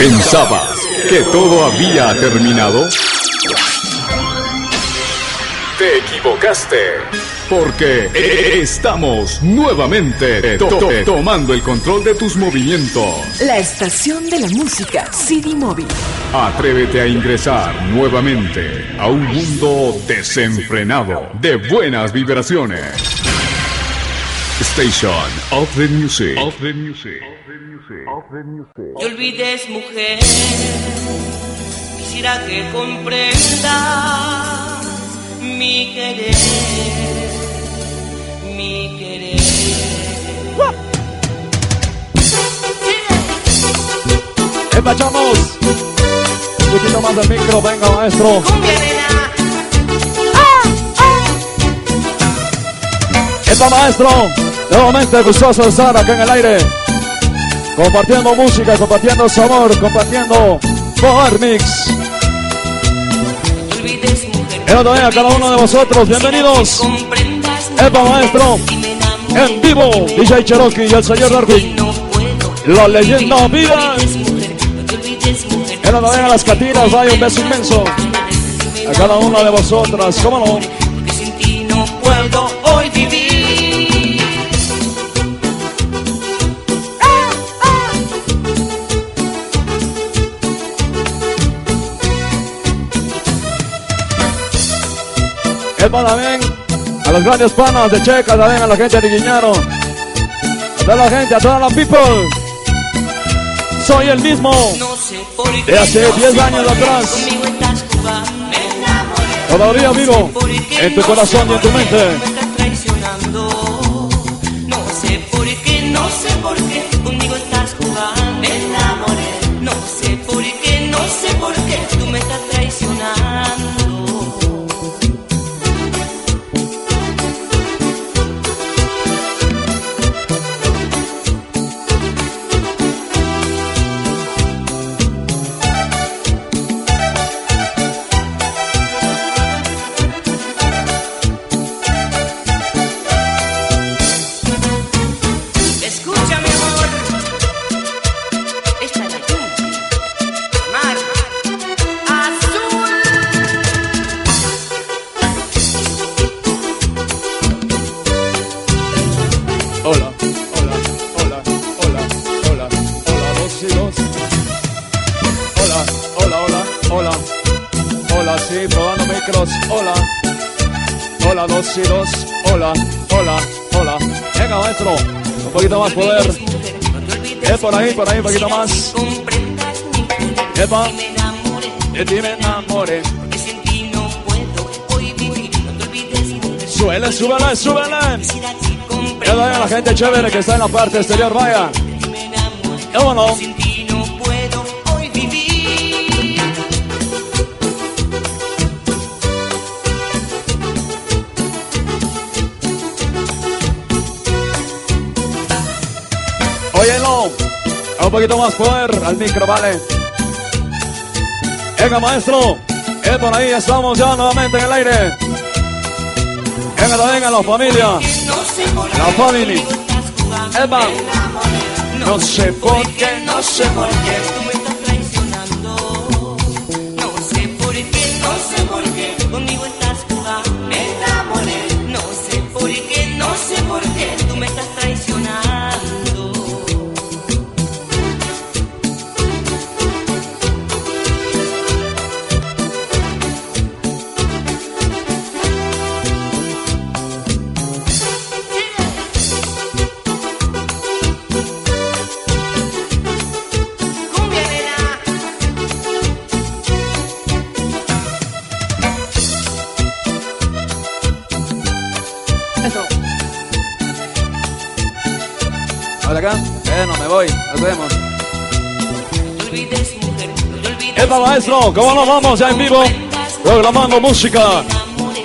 ¿Pensabas que todo había terminado? Te equivocaste. Porque estamos nuevamente tomando el control de tus movimientos. La estación de la música CD Móvil. Atrévete a ingresar nuevamente a un mundo desenfrenado de buenas vibraciones. Station of the Music. Of the Music. Of the music. Te olvides, mujer. Quisiera que comprendas mi querer, mi querer. Empachamos. Un poquito más del micro, venga maestro. Está maestro, nuevamente gustoso estar acá en el aire. Compartiendo música, compartiendo sabor, compartiendo Power Mix. Pero también a cada uno de vosotros, bienvenidos. Epa Maestro, en vivo, DJ Cherokee y el señor Darwin. La leyenda viva. Pero también a las catinas, vaya un beso inmenso. A cada una de vosotras, cómo no. Epa también a los grandes panas de Checa, también a la gente de Guiñaro. A toda la gente, a toda la people. Soy el mismo de hace no 10 sé años atrás. Todavía vivo en tu corazón y en tu mente. Un poquito más poder. Es por ahí, por ahí, un poquito más. Epa. De ti me enamoré. Súbele, súbele, Ya vaya la gente chévere que está en la parte exterior, vaya. que Óyelo, un poquito más poder al micro, vale. Venga, maestro, es por ahí, estamos ya nuevamente en el aire. Venga, venga, la familia, la. Me enamoré. No sé por qué, no sé por qué Maestro, ¿cómo nos vamos ya en vivo? Programando música.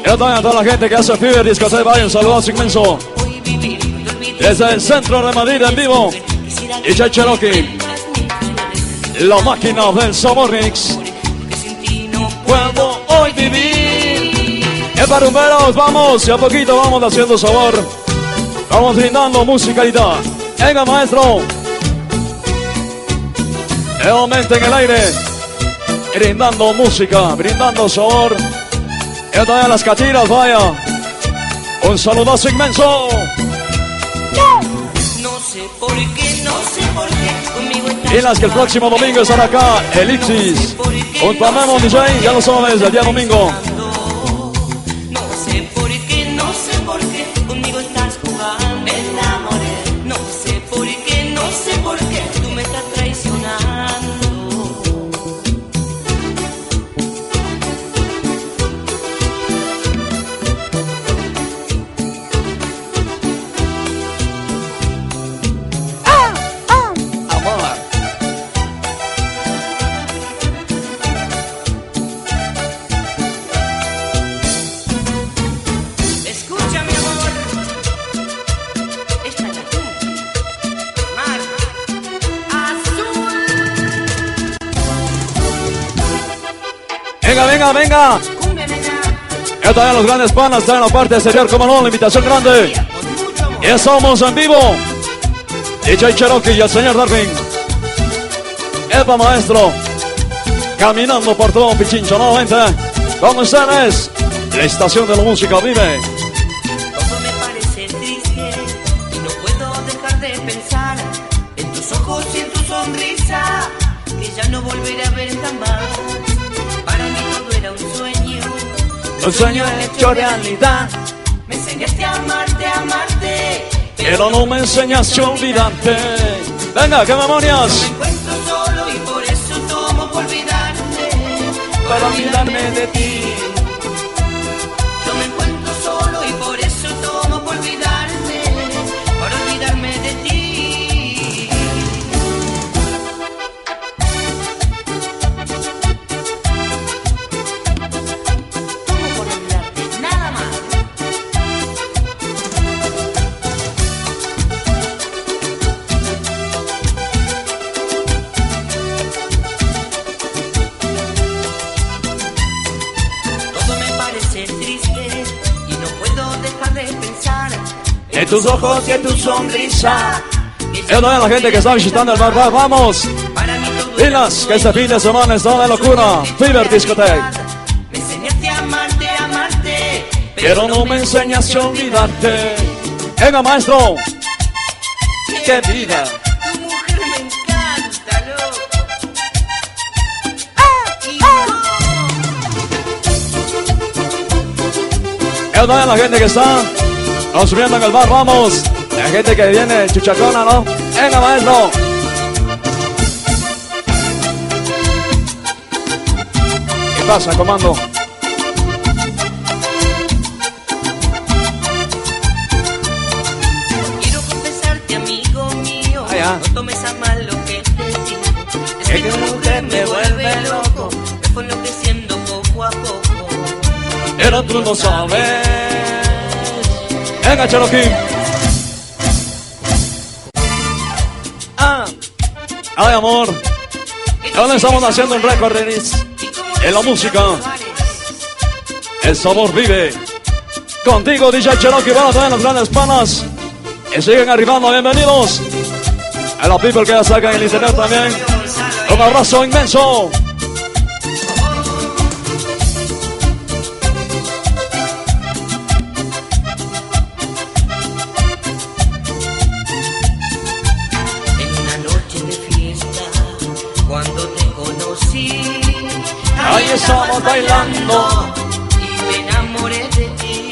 Ya también a toda la gente que hace Fever Discoteca, vaya un saludazo inmenso. Desde el centro de Madrid en vivo. Y Cherokee, la máquina del no Puedo hoy vivir. Epa, rumberos, vamos, y a poquito vamos haciendo sabor. Vamos brindando musicalidad. Venga, maestro. Nuevamente en el aire, brindando música, brindando sabor. Y también las catiras, vaya. Un saludazo inmenso. No sé por qué, no sé por qué conmigo estás Y las que el próximo domingo están acá, Elixis. Junto a Memo DJ, ya lo sabes, el día domingo. Nena. Ya también los grandes panas están en la parte exterior, como no, la invitación grande. Y estamos en vivo. DJ Cherokee y el señor Darwin. Epa maestro. Caminando por todo Pichincho nuevamente. Con ustedes. La estación de la música vive. Un sueño hecho realidad. me enseñaste a amarte, a amarte, Pero no me enseñaste a olvidarte. Venga, qué memorias. me encuentro solo y por eso tomo por olvidarte, Para olvidarme de ti. De pensar En tus ojos y en tu sonrisa. Es toda la gente que está visitando el bar, bar, vamos. Pilas, que este fin de semana está de locura. Fever Discotheque. Me enseñaste a amarte, amarte, Pero no me enseñaste a olvidarte. Venga, maestro. ¡Qué vida! Es toda la gente que está consumiendo en el bar, vamos. La gente que viene chuchacona, ¿no? Venga, maestro. ¿Qué pasa, comando? Pero no sabes. Venga, Cherokee. Ah. Ay, amor. Ahora estamos haciendo un récord En la música. El sabor vive. Contigo, DJ Cherokee, van a traer los grandes panas. Y siguen arribando, bienvenidos. A los people que ya sacan el internet también. Un abrazo inmenso. Bailando. y me enamoré de ti.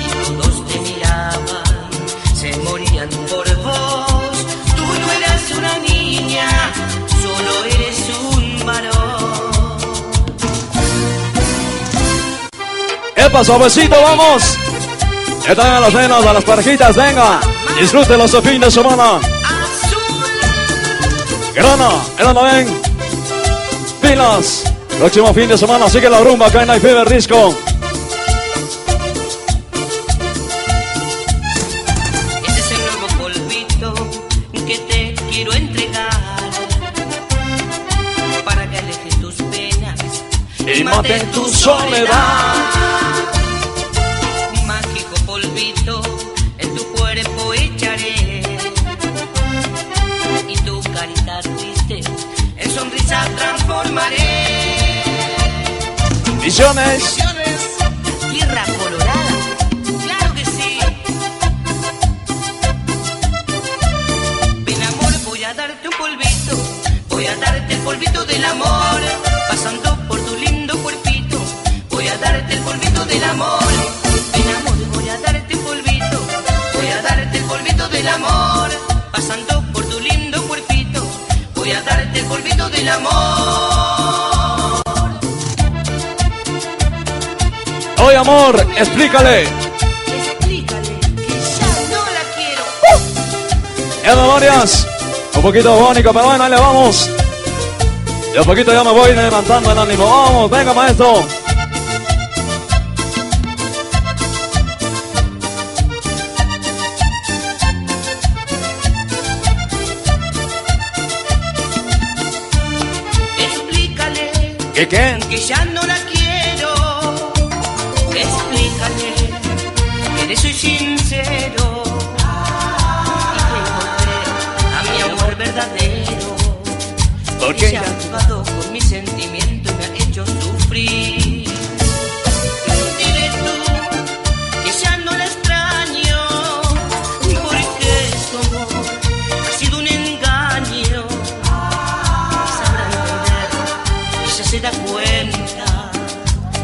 Y todos te miraban, se morían por vos. Tú no eras una niña, solo eres un varón. Epa, suavecito, vamos. Que traigan los nenos a las parejitas, venga. Disfrútenlos este fin de semana. Azul. Grana, grana, ven. Pilas. Próximo fin de semana sigue la rumba acá en Night Fever Disco. Este es el nuevo polvito que te quiero entregar para que alejes tus penas Y maten tu soledad. Misiones. Tierra colorada, claro que sí. Ven amor, voy a darte un polvito, voy a darte el polvito del amor, pasando por tu lindo cuerpito, voy a darte el polvito del amor. Ven amor, voy a darte un polvito, voy a darte el polvito del amor, pasando por tu lindo cuerpito, voy a darte el polvito del amor. Amor, explícale. Explícale que ya no la quiero. En memorias. Un poquito bonito, pero bueno, ahí le vamos. De a poquito ya me voy levantando el ánimo. Vamos, venga, maestro. Explícale ¿Qué qué? que ya no la Porque Ella ha jugado con mis sentimientos y me ha hecho sufrir. Dile tú que ya no la extraño. Porque su amor ha sido un engaño. Sabrá entender, ella se da cuenta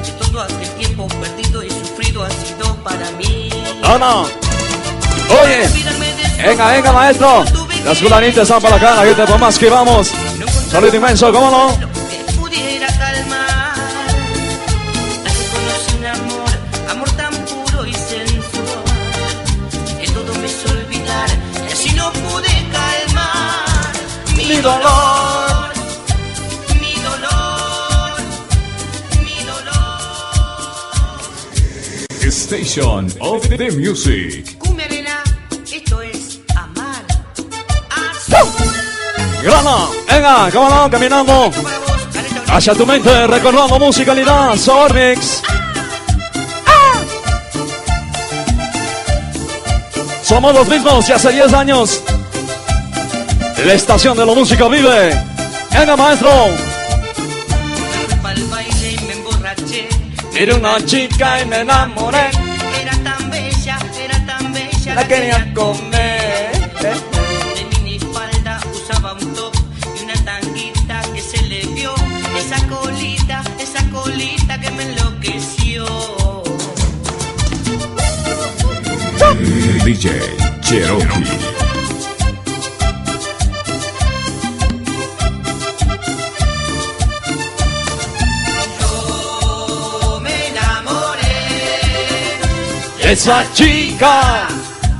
que todo aquel tiempo perdido y sufrido ha sido para mí. No, no. Oye, venga, venga, maestro. Las fulanitas están para acá, la gente por más que vamos. Saludo inmenso, ¿cómo no? Que pudiera calmar. Un amor, amor tan puro y sensual. Que todo me hizo olvidar, y así no pude calmar Mi dolor. Mi dolor, mi dolor. Station of the Music. Grana, venga, cómo no, caminando. Hacia tu mente, recordando musicalidad, Sabor Mix. Somos los mismos y hace 10 años. La estación de la música vive. Venga, maestro. Era una chica y me enamoré. Era tan bella, era tan bella. La quería comer. DJ Cherokee. Yo me enamoré, Esa chica.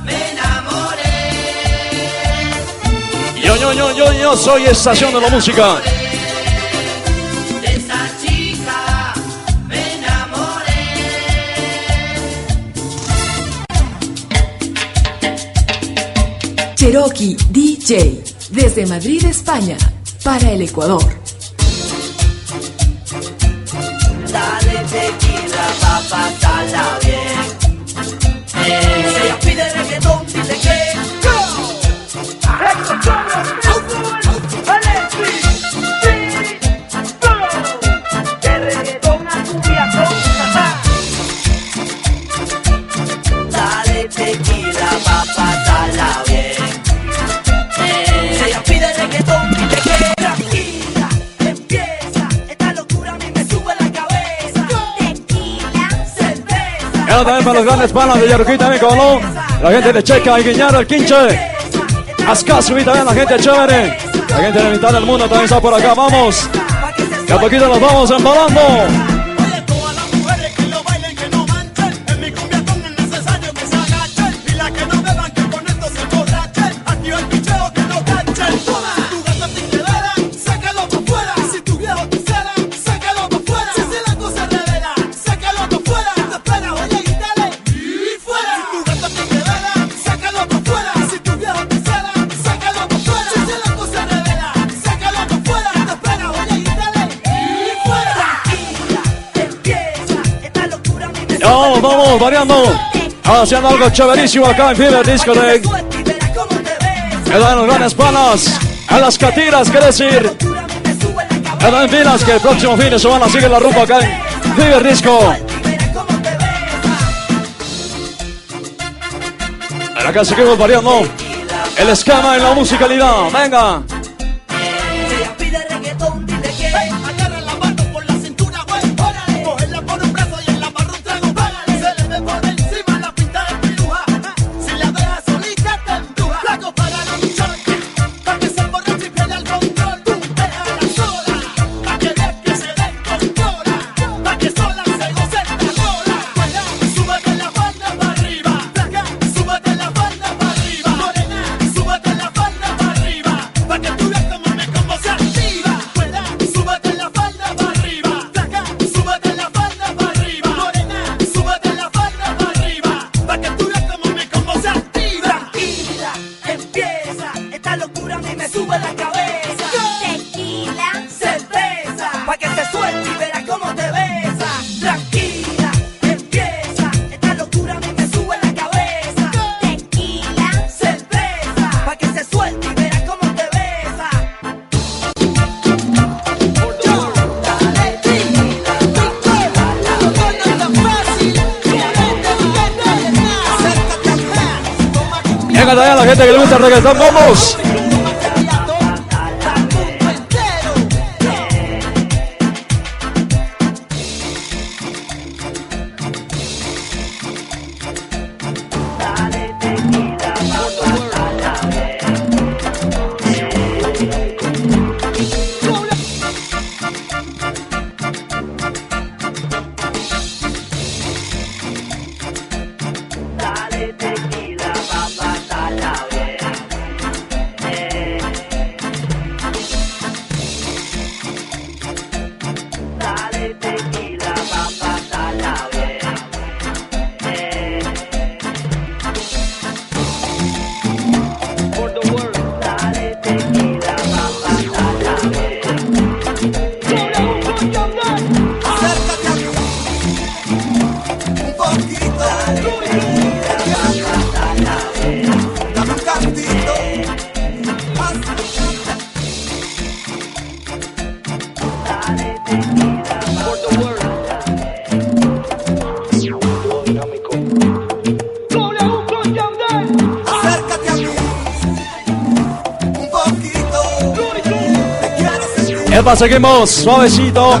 me enamoré. Yo, yo, yo, yo, yo soy estación de la música. Cherokee DJ, desde Madrid, España, para el Ecuador. También para los grandes panas de Yaruquí también, como. La gente de Checa y Guiñar, el Quinche. Ascaso y también la gente chévere. La gente de mitad del mundo también está por acá, vamos. Y a poquito nos vamos embalando. Variando. Haciendo algo chéverísimo acá en Fever Disco de en los grandes panas. A las catiras, quiere decir. En las filas que el próximo fin de semana sigue la rumba acá en Vive Risco. En acá seguimos variando. El escama en la musicalidad. Venga. ragazzi, vamos! Epa, seguimos. Suavecito.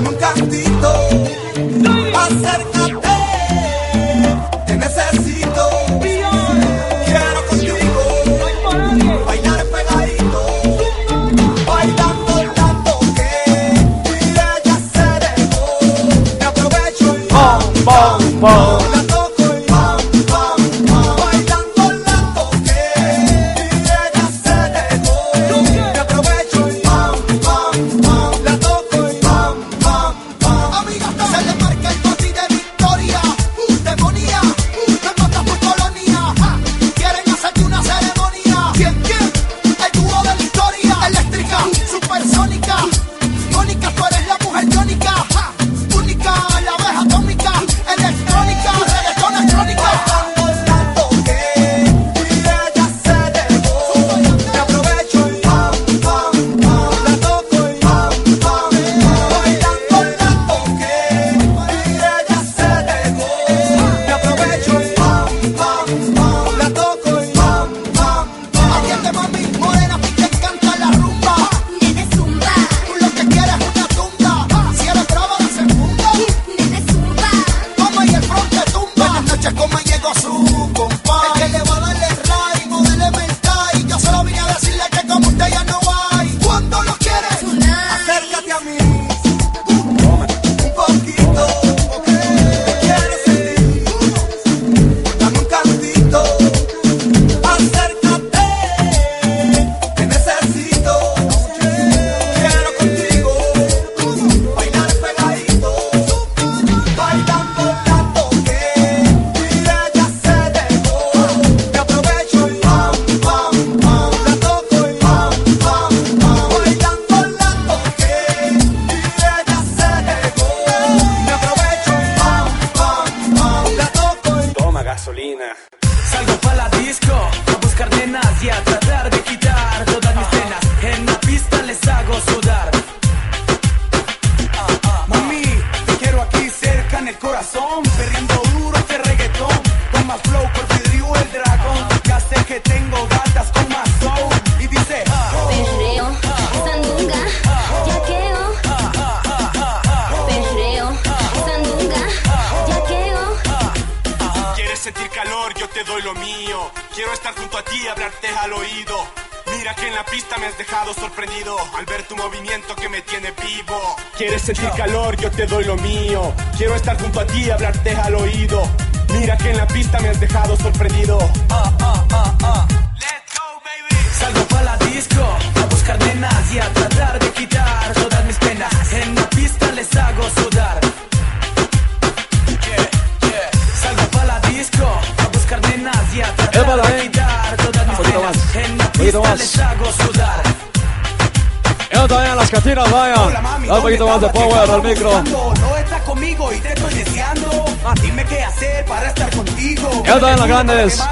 Pégalo al micro. No estás conmigo y te estoy deseando. Ah, dime qué hacer para estar contigo. Ya están las grandes.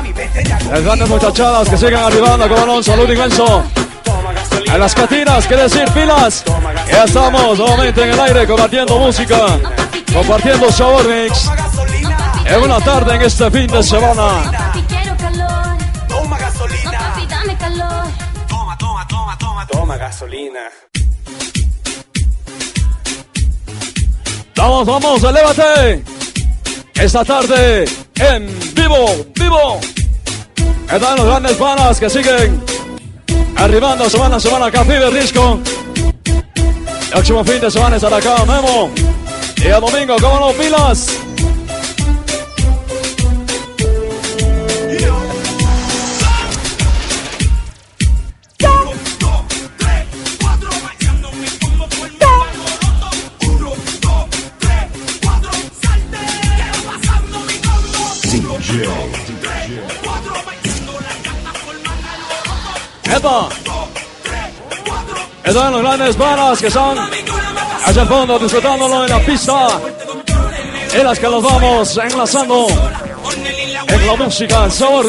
Las grandes muchachadas que sigan arribando con un saludo inmenso. A las catinas, que decir, pilas. Ya estamos nuevamente en el aire compartiendo música, compartiendo sabor mix. En una tarde en este fin de semana. Vamos, vamos, elévate. Esta tarde en vivo, vivo. Están los grandes panas que siguen arribando semana a semana acá, Pibe Risco. El próximo fin de semana estará acá, Memo. Y el domingo, ¿cómo no, pilas? ¡Epa! Están los grandes varas que están allá al fondo disfrutándolo en la pista. En las que los vamos enlazando en la música en Soul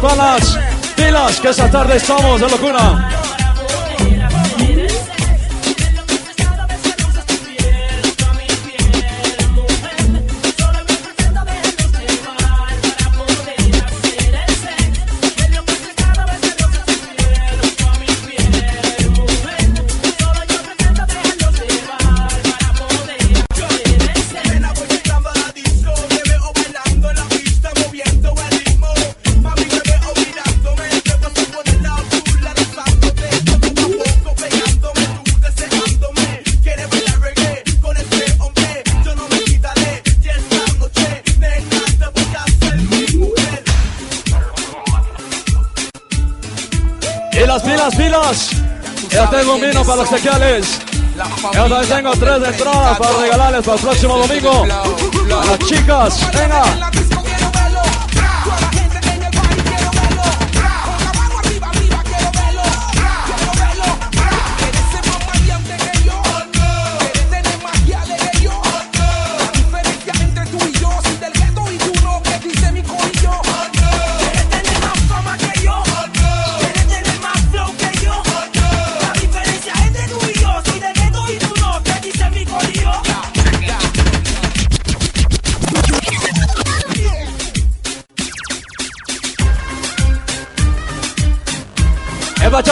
palas, pilas, que esta tarde estamos de locura. Ya tengo menos para los sequiales. Yo también tengo tres entradas para regalarles para el próximo domingo. A las chicas, venga.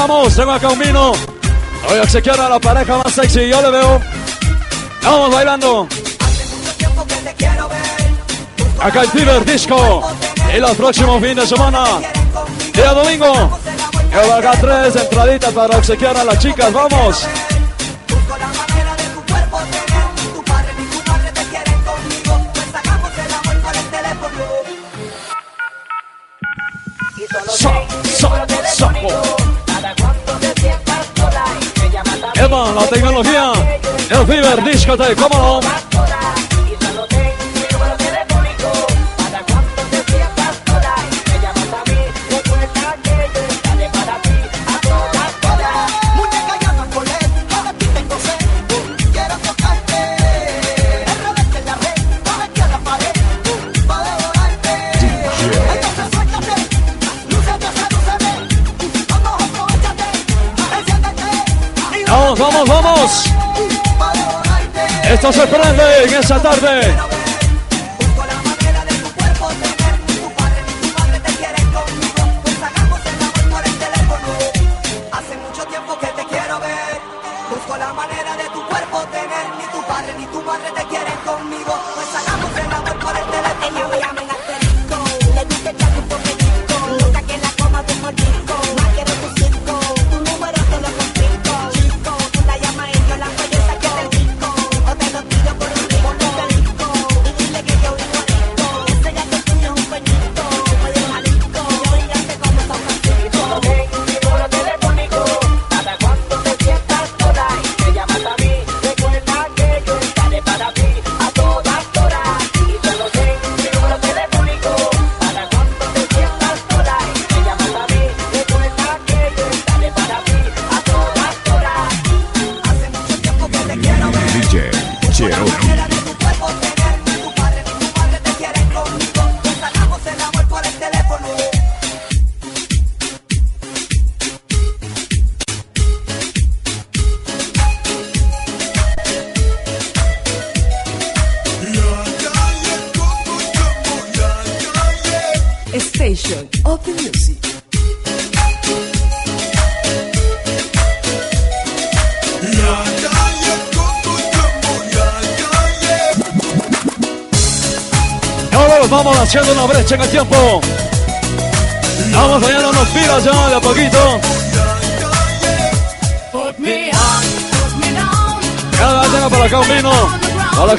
estamos en Macaumino. Voy a obsequiar a la pareja más sexy, yo le veo. Vamos bailando. Acá el Fever Disco. Y los próximos fines de semana. Día domingo. Yo acá tres entraditas para obsequiar a las chicas. Vamos. discoteca, ¿cómo? está sorprende en esa tarde.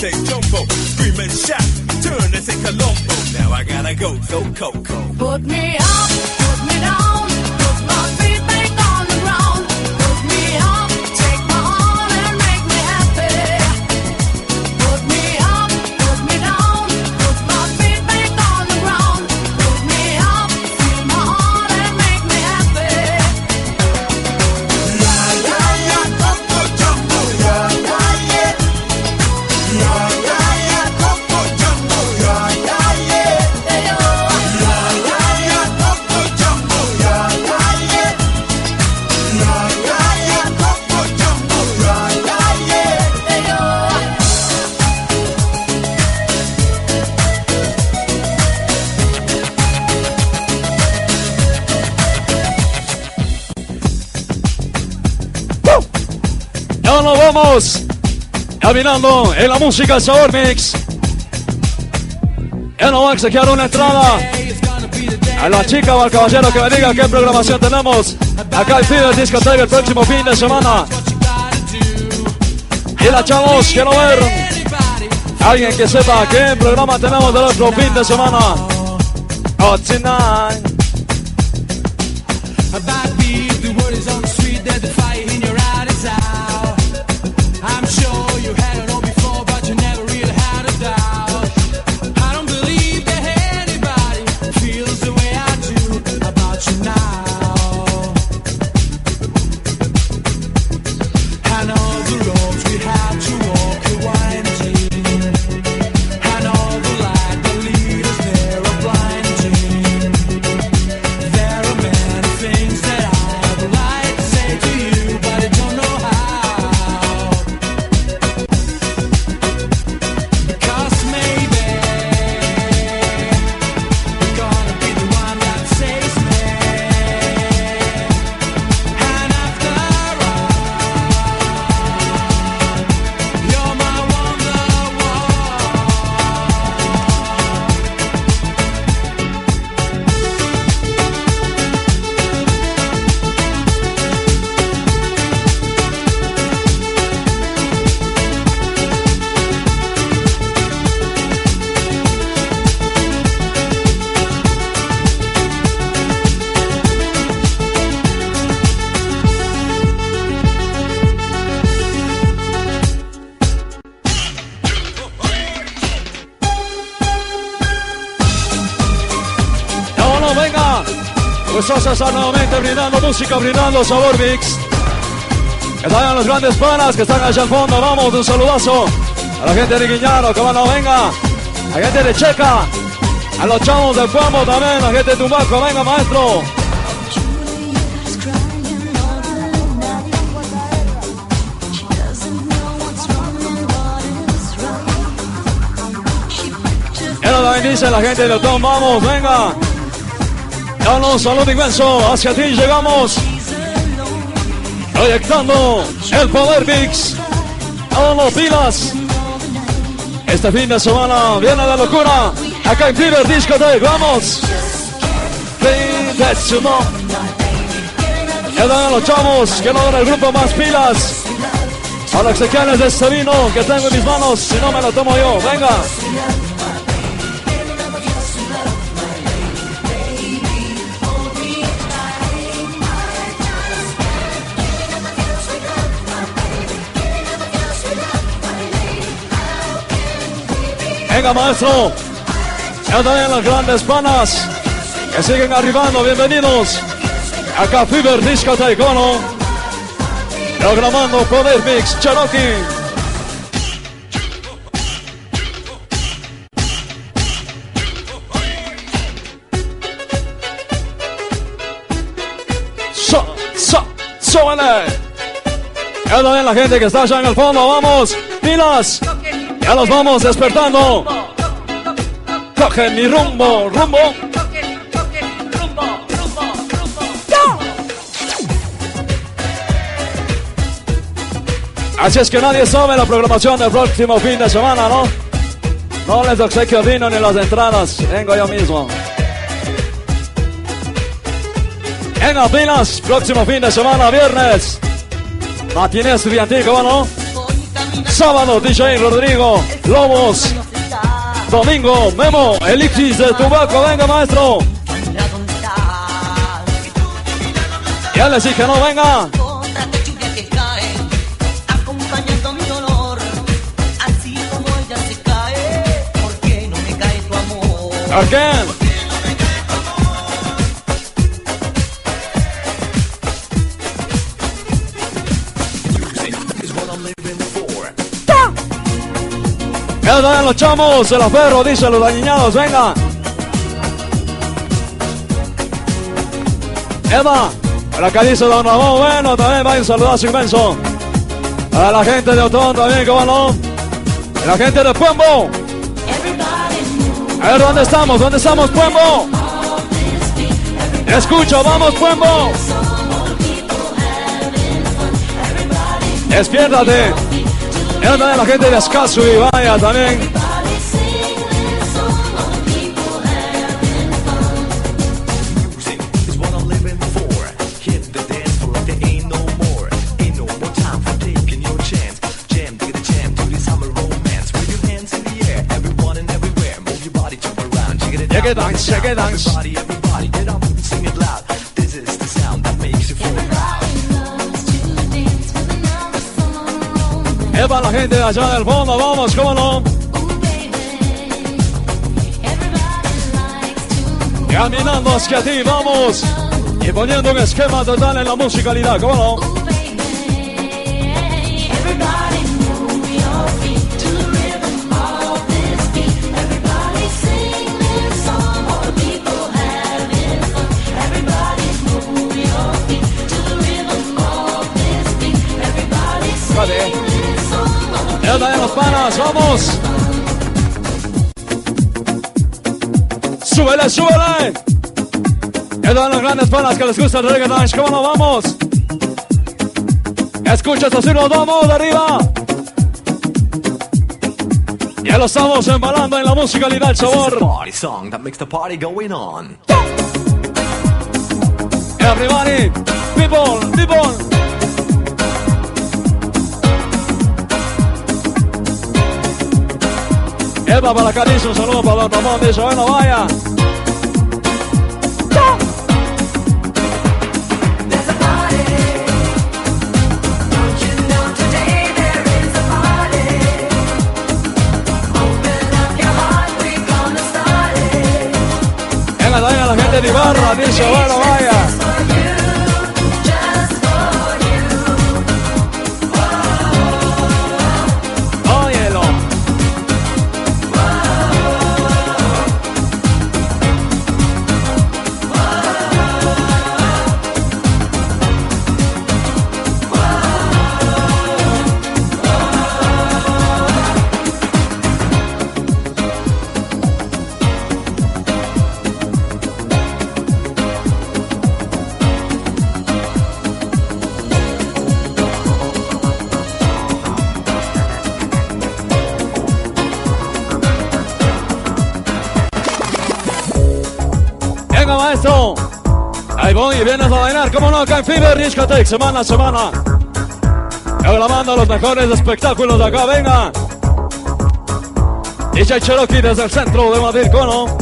Take jumbo, scream and shout, turn and say Colombo. Now I gotta go, so Coco. Put me up. Caminando en la música Sabor Mix. Ya no va a una entrada. A la chica o al caballero que me diga qué programación tenemos. Acá el Fever Discoteca el próximo fin de semana. Y la chavos, quiero ver. Alguien que sepa qué programa tenemos del otro fin de semana. Oh, tonight. A nuevamente brindando música, brindando sabor mix. Que traigan los grandes panas que están allá al fondo. Vamos, un saludazo a la gente de Guiñaro, que no venga. A la gente de Checa. A los chavos del Cuamo también, la gente de Tumbaco, venga maestro. Nos la bendice la gente de Otón, vamos, venga. Dale un inmenso, hacia ti llegamos. Proyectando el Poder Mix. Dando pilas. Este fin de semana viene la locura. Acá en Fever Discotheque, vamos. Fin de semana. Que dan los chavos, que dan el grupo más pilas. A los exequiales de este vino que tengo en mis manos, si no me lo tomo yo, venga. Maestro. Ya también las grandes panas que siguen arribando. Bienvenidos. Acá Fever Discotheque, ¿no? Programando Poder Mix Cherokee. Ya también la gente que está allá en el fondo, vamos, pilas. Ya los vamos despertando. Coge mi rumbo, rumbo. Así es que nadie sabe la programación del próximo fin de semana, ¿no? No les obsequio vino ni las entradas, vengo yo mismo. Venga, pilas, próximo fin de semana, viernes. Matiné estudiantil, ¿cómo no? Sábado, DJ Rodrigo, Lobos. Domingo, Memo, Elixis de Tubaco, venga maestro. Ya les dije, no, venga. Gotas Los chamos, se los perros, dicen los dañados, venga. Eva, por acá dice Don Ramón, bueno, también va un saludazo inmenso. A la gente de Otón también, cómo no. A la gente de Puembo. A ver, ¿dónde estamos? ¿Dónde estamos, Puembo? Escucho, vamos, Puembo. Despiértate. Ya también la gente de Escaso y vaya también. Music is what I'm living for. Es para la gente de allá del fondo, vamos, cómo no. Caminando hacia ti, vamos. Y poniendo un esquema total en la musicalidad, cómo no. Los panas, vamos. Súbele, súbele. Ya también los grandes panas que les gusta el reggaeton, cómo no, vamos. Escucha estos unos, vamos, de arriba. Ya lo estamos embalando en la musicalidad, sabor. party song that makes the party going on. Everybody, people, people. Eva para Carizo, un saludo para Don Ramón, dice, bueno, vaya. Venga, venga la gente de Ibarra, dice, bueno, vaya. Acá en Fever Discotheque, semana a semana. Reclamando los mejores espectáculos de acá. Venga. DJ Cherokee desde el centro de Madrid, ¿cómo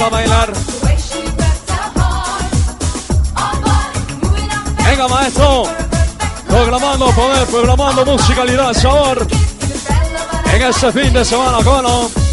a bailar. Venga, maestro. Programando poder, programando musicalidad, sabor. En este fin de semana, ¿cómo no?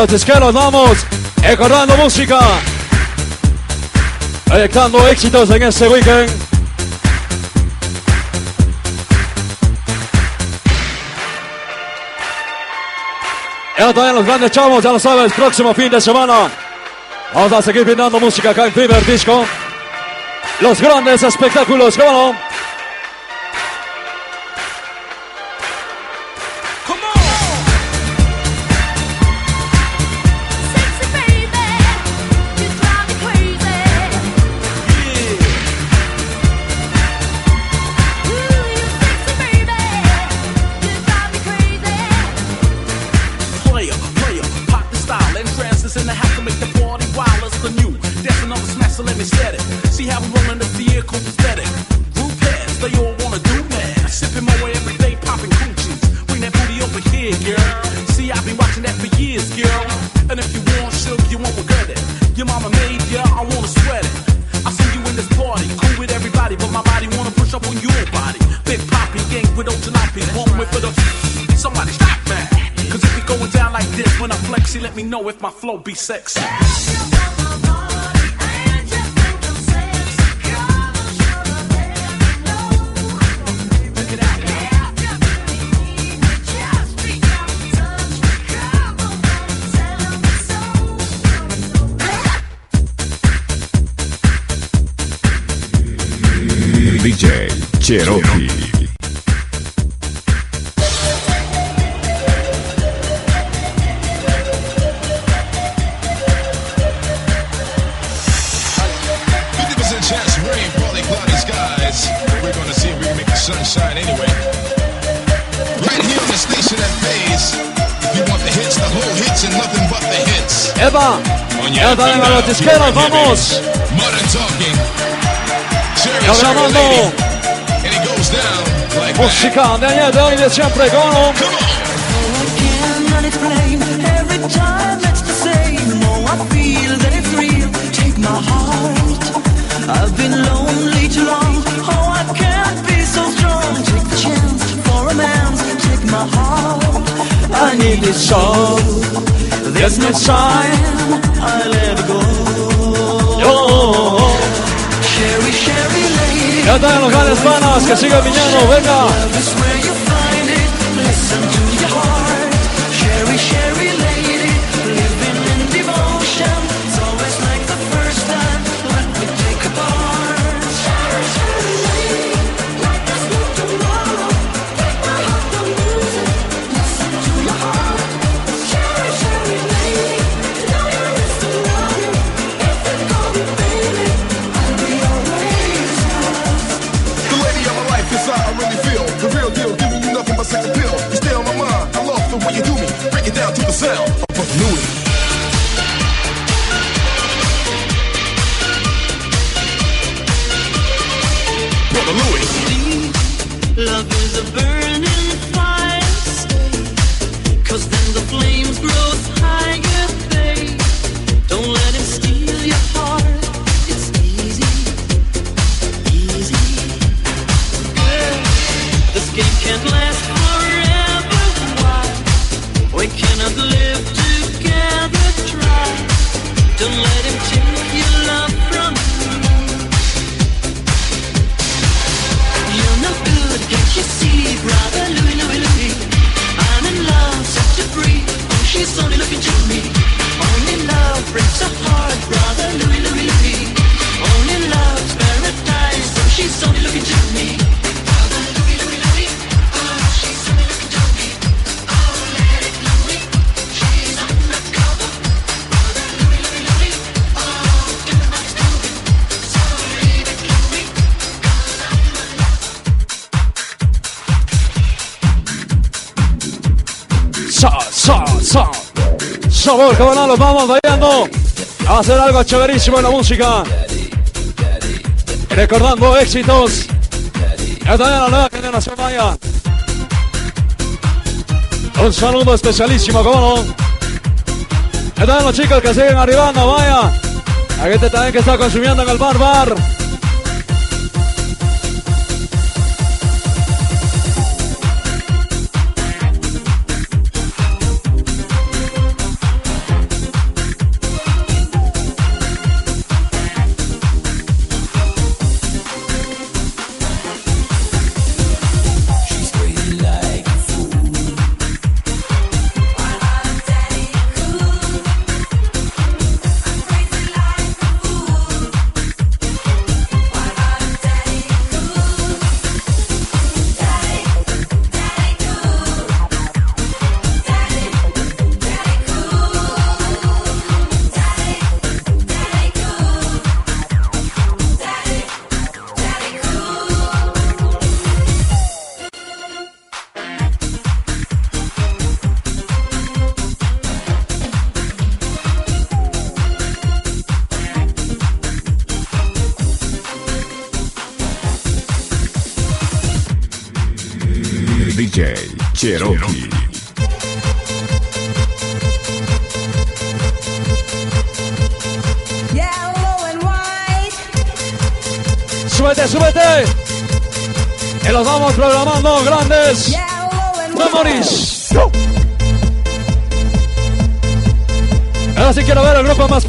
izquierdos, izquierdos, vamos. Recordando música. Proyectando éxitos en este weekend. Ya también los grandes chavos, ya lo sabes, próximo fin de semana. Vamos a seguir brindando música acá en Primer Disco. Los grandes espectáculos, ¿cómo no? będzie ciągle goną. I've been lonely too long. Oh, I can't be so strong. Take chance for a. Take my heart. I need this so. There's no time. I let go. Oh, Sherry, Sherry, lady. Ja dajem lokalne zbanas, kad čega vinjano, venga. favor, los vamos bailando. Va a ser algo chéverísimo en la música. Recordando éxitos. Ya la nueva generación vaya. Un saludo especialísimo, cómo no. Ya los chicos que siguen arribando, vaya. La gente también que está consumiendo en el bar, bar.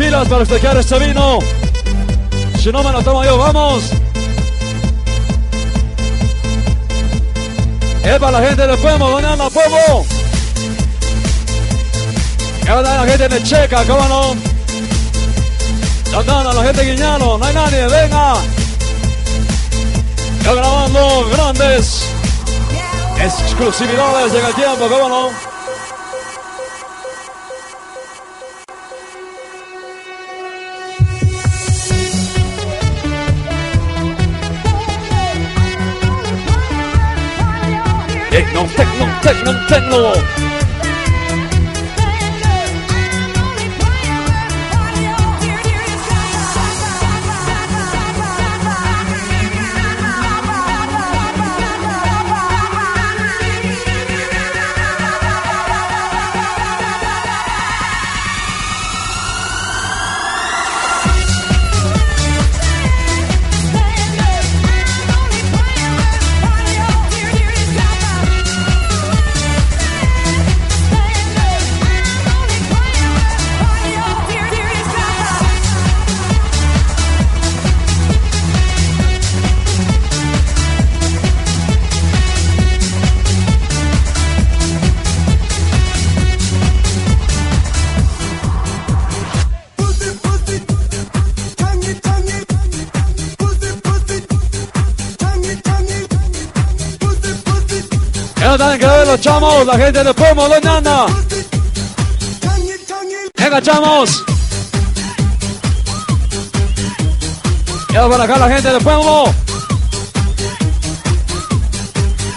Pilas para festejar este vino. Si no me lo tomo yo, vamos. Es para la gente de Pueblo, doña Ana Pueblo. Ahora la gente de Checa, cómo no. Santana, la gente de Guiñano, no hay nadie, venga. Ya grabando grandes exclusividades en el tiempo, cómo. Tecno, tecno, tecno. Ya tienen que ver los chamos, la gente de Pomo, doña Ana. Venga, chamos. Ya por acá la gente de Pueblo.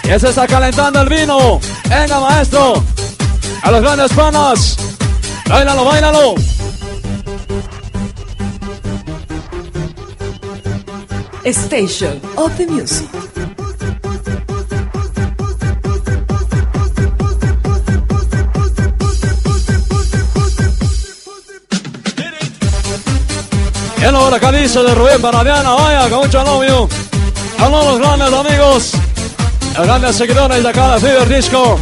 Ya se está calentando el vino. Venga, maestro. A los grandes panas. Báilalo, báilalo. Station of the Music. Y la hora caliza de Rubén Baradiana, vaya, con mucho novio. Todos los grandes amigos, los grandes seguidores de cada Fever Disco.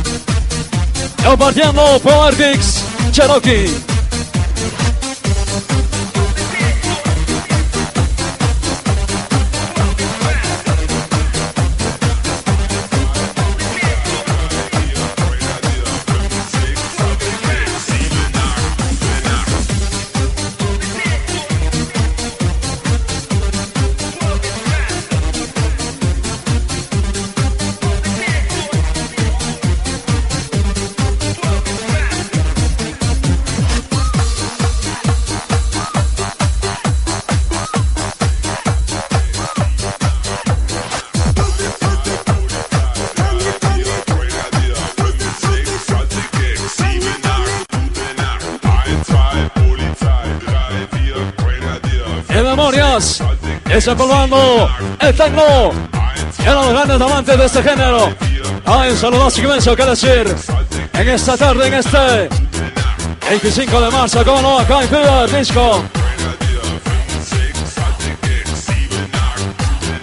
Compartiendo Power Kicks Cherokee. Desempolvando el techno. Y a los grandes amantes de este género. Hay un saludo inmenso que decir en esta tarde, en este 25 de marzo, ¿cómo no? Acá en Fever Disco.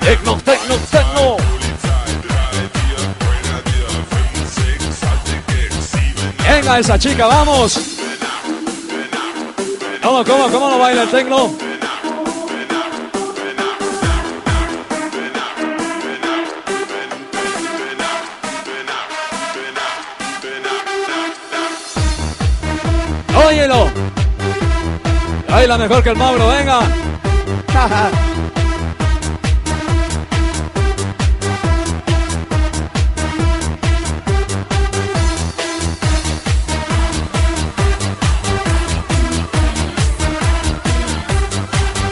Tecno, tecno, tecno. Venga esa chica, vamos. ¿Cómo, cómo, cómo no baila el tecno? Baila mejor que el Mauro, venga.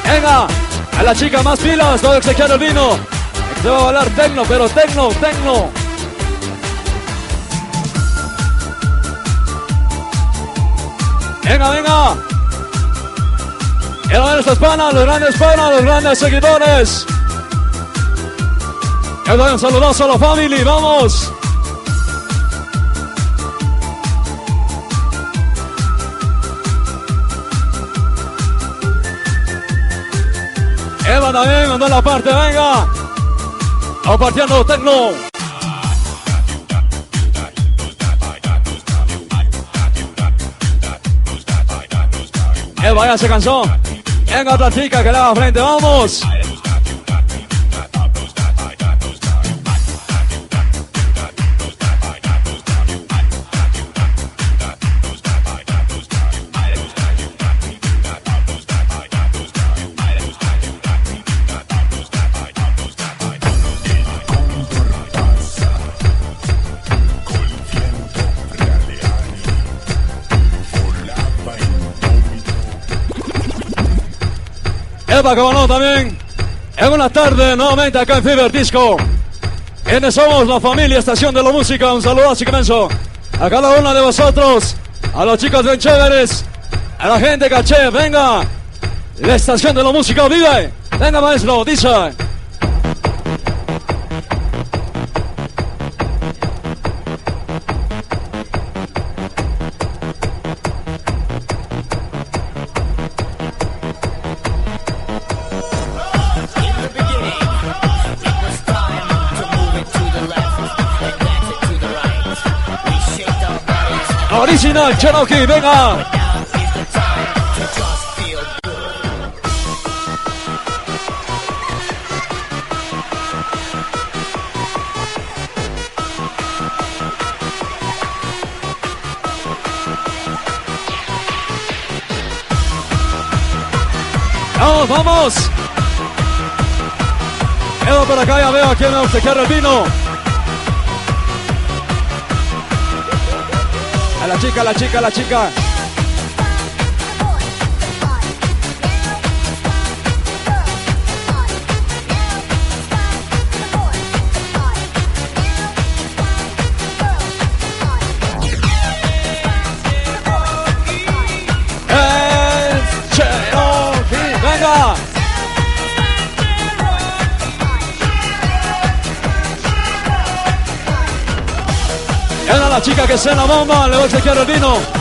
Venga, a la chica más pilas, todo exequiar el vino. Se va a bailar tecno, pero tecno, tecno. Venga, venga. Quiero ver estas panas, los grandes panas, los grandes seguidores. Les doy un saludazo a la family, vamos. Eva también mandó la parte, venga. Vamos partiendo tecno. Eva ya se cansó. Venga otra chica que le haga frente, vamos. Eva, como no, también. En una tarde, nuevamente acá en Fever Disco. Quienes somos la familia Estación de la Música. Un saludo así comienzo. A cada uno de vosotros. A los chicos bien chéveres. A la gente caché. Venga. La Estación de la Música vive. Venga, maestro. Dice. Original Cherokee, venga. Vamos, vamos. Quedo por acá, ya veo a quién obsequiar el vino. La chica, la chica, la chica. Era la chica que se la bomba, le voy a chequear el vino.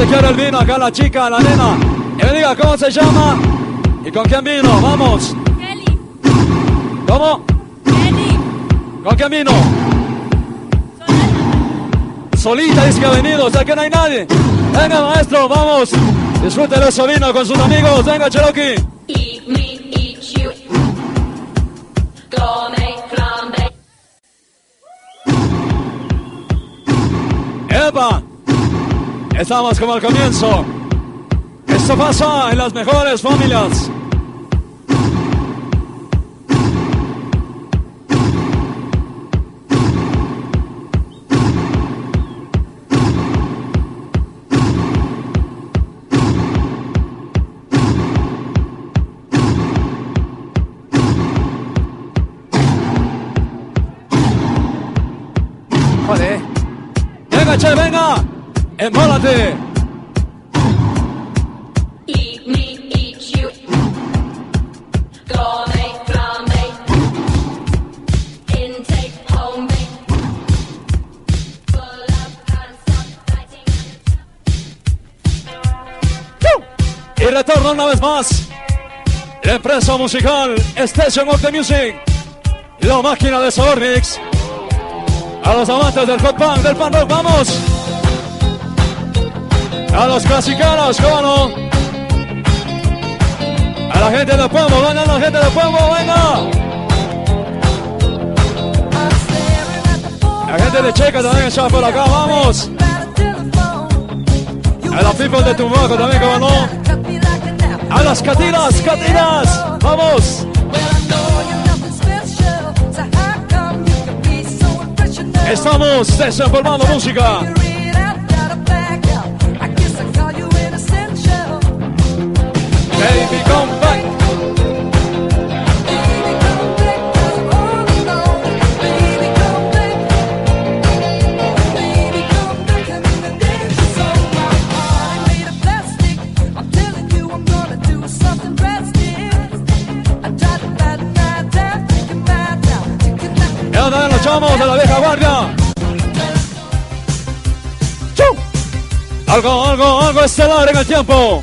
Chequear el vino acá la chica, la nena. Que me diga cómo se llama y con quién vino. Vamos. ¿Cómo? ¿Con quién vino? Solita dice que ha venido, o sea que no hay nadie. Venga, maestro, vamos. Disfrute de su vino con sus amigos. Venga, Cherokee. Estamos como al comienzo. Esto pasa en las mejores familias. Joder. Venga, che, venga. Embólate. Eat me, eat you. Gourmet, flame. Intake, homemade. Full of concept, fighting. Y retorno una vez más. La empresa musical Station of the Music. La máquina de Sonorix. A los amantes del hot del pan rock, vamos. A los clasicanos, cómo no. A la gente del pueblo, venga la gente del pueblo, venga. La gente de Checa también está por acá, vamos. A la people de Tumbaco también, cómo no. A las catinas, catinas, vamos. Estamos desenformando música. Baby, come back. Los chavos de la vieja guardia. Algo, algo, algo estelar en el tiempo.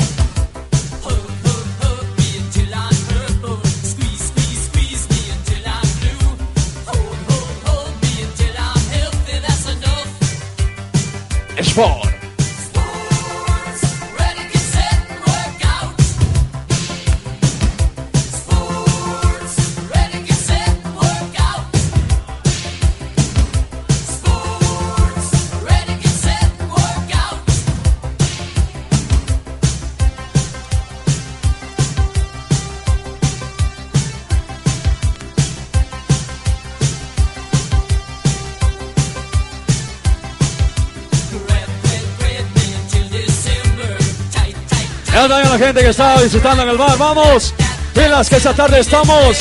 Ya también la gente que está visitando en el bar, vamos. Pilas que esta tarde estamos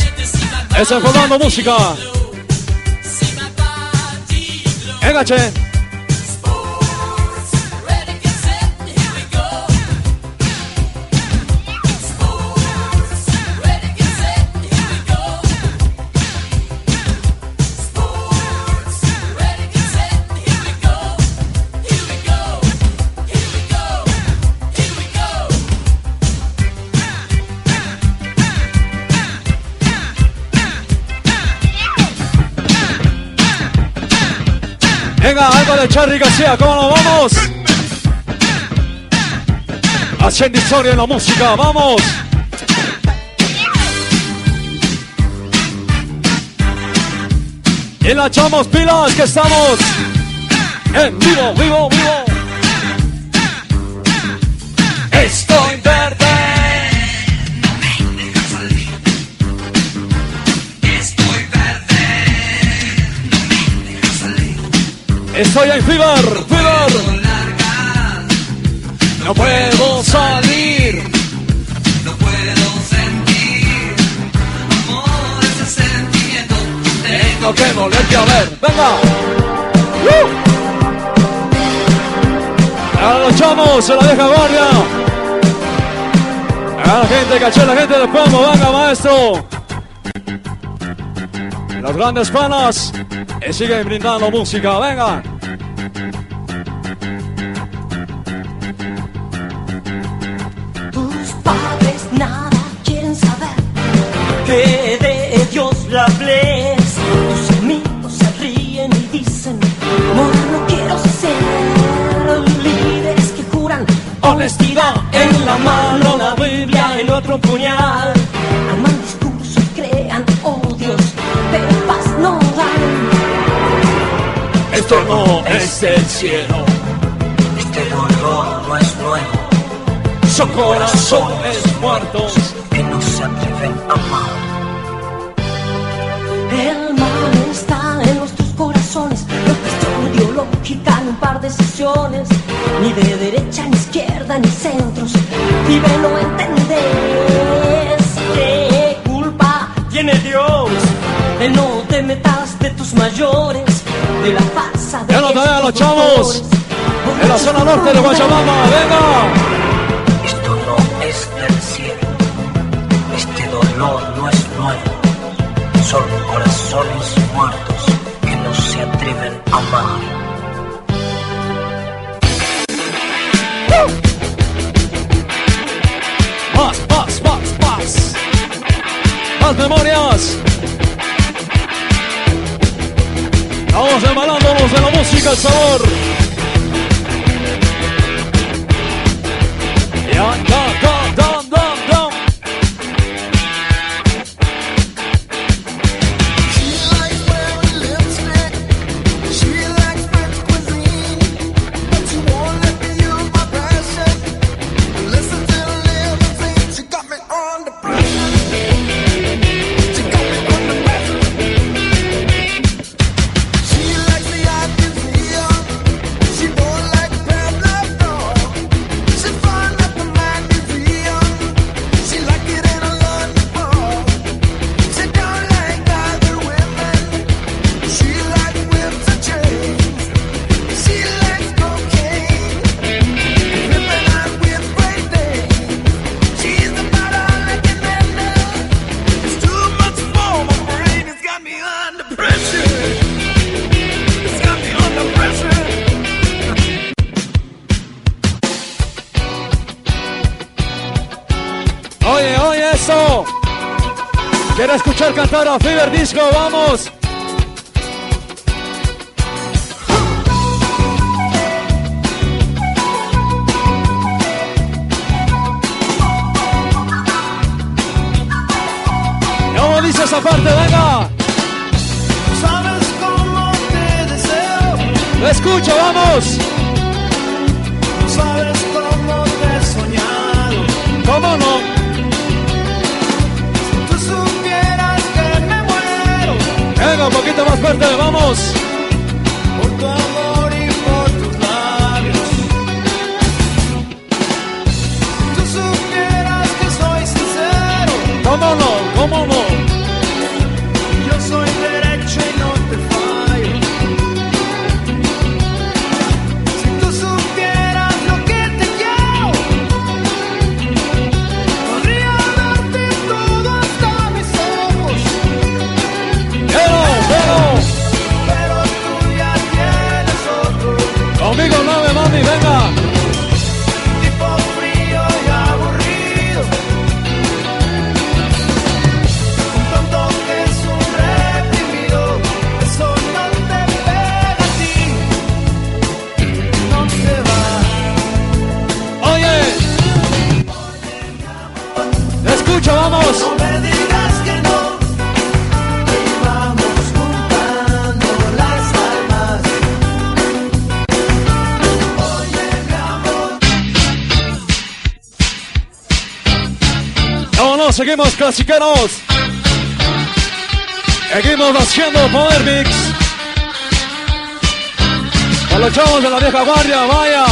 desenfocando música. Venga, Charlie ¿cómo no vamos? Haciendo historia en la música, vamos. Y la echamos pilas que estamos en vivo, vivo, vivo. Estoy en Fever, Fever. No puedo salir. No puedo sentir amor, ese sentimiento. Tengo que volverte a ver. Venga. ¡Uh! Ahora los chamos, a la vieja guardia. A la gente caché, la gente del pueblo, venga maestro. Los grandes panas que siguen brindando música, venga. Tus amigos se ríen y dicen, amor, no quiero ser líderes que juran honestidad en la mano, la Biblia en otro puñal. Aman discursos, crean odios, pero paz no dan. Esto no es el cielo, Este dolor no es nuevo, son corazones muertos. que no se atreven a amar. El mal está en nuestros corazones. un par de sesiones, ni de derecha, ni izquierda, ni centros. Vive, no entendés qué culpa tiene Dios de no te metas de tus mayores, de la farsa de Ya lo traen los chavos. En la zona norte de Guayabamba, venga. Esto no es del cielo. Este dolor no. Son corazones muertos que no se atreven a amar. Más, más, más, más. Más memorias. Vamos embalándonos de la música, el sabor. Ya, Disco, vamos. ¿Cómo dice esa parte? Venga. Sabes cómo te deseo, Lo escucho, vamos. Un seguimos clasiqueros. Seguimos haciendo Power Mix. A los chavos de la vieja guardia, vaya.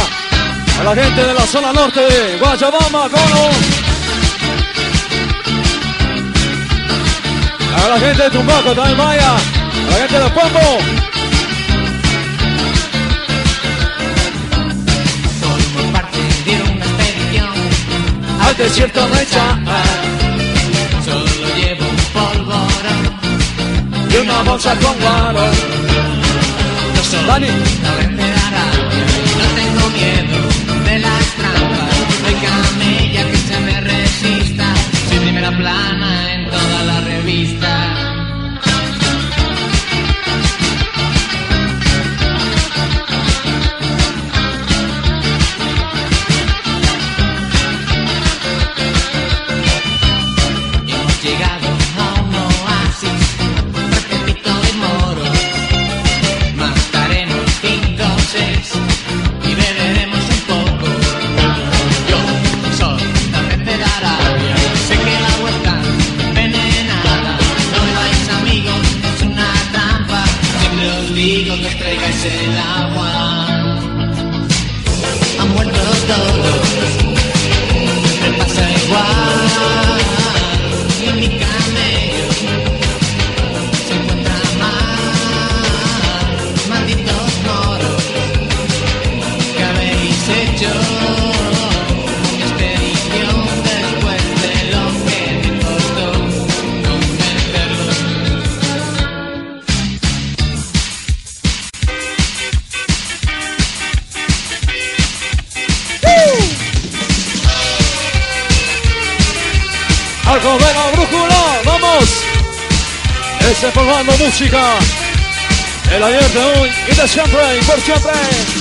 A la gente de la zona norte de Guayabamba, cono. A la gente de Tumbaco también, vaya. A la gente de Pombo. Formo parte de una expedición Al desierto de Chapa. Una bolsa con guaro. Yo soy Dani. de Arabia No tengo miedo de las trampas hay camella que se me resista Soy primera plana música. El ayer de hoy y de siempre y por siempre.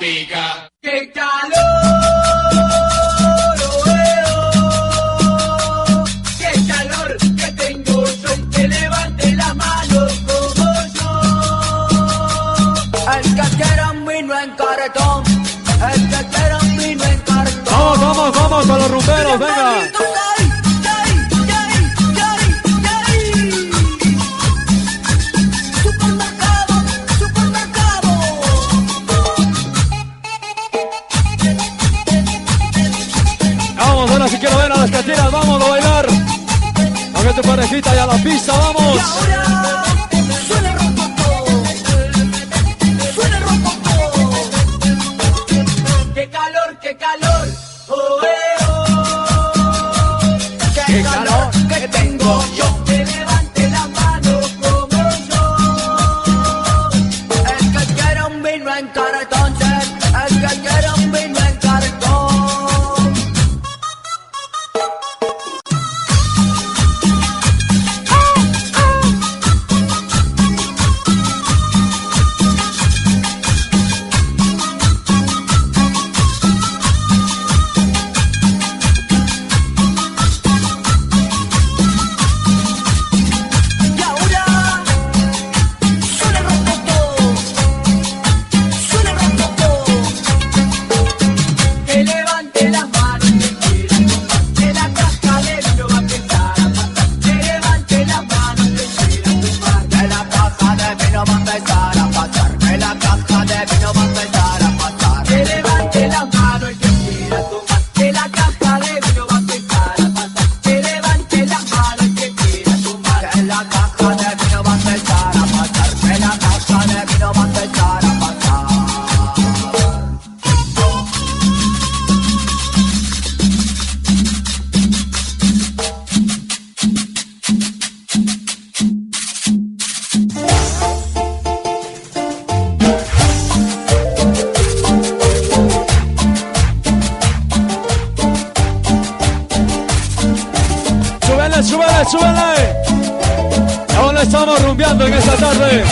pica. ¡Qué calor! Oh, oh, ¡Qué calor que tengo! Que levante la mano como yo. El que vino en cartón. El que vino en cartón. Vamos, vamos, vamos con los rumberos, venga. parejita y a la pista, vamos. Y ahora... tardes.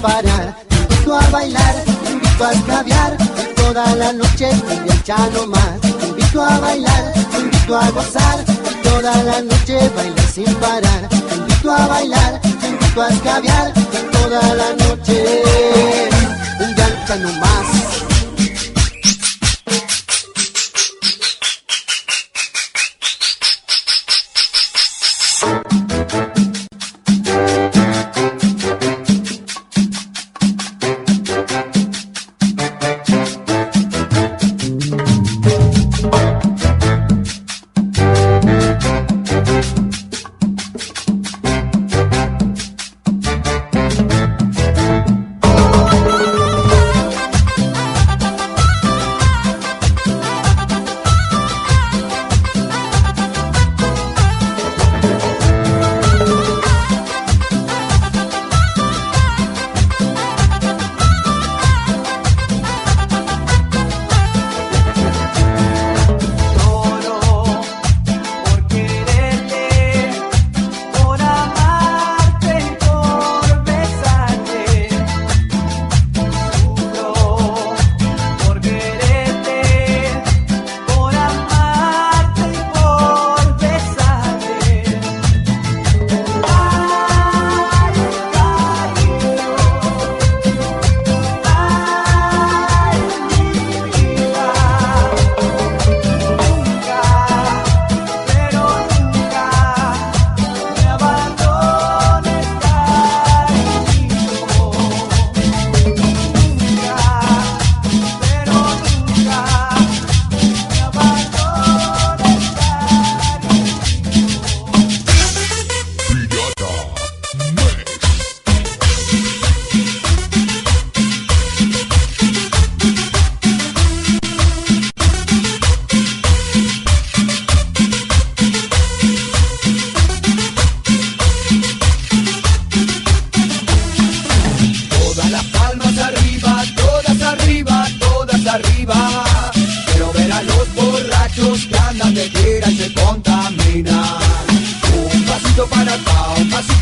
parar. Invito a bailar, te invito a escabiar. Toda la noche cumbia chano más. Te invito a bailar, invito a gozar. Toda la noche baila sin parar. Te invito a bailar, te invito a escabiar. Toda la noche cumbia chano más.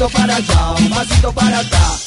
pasito para acá, para acá.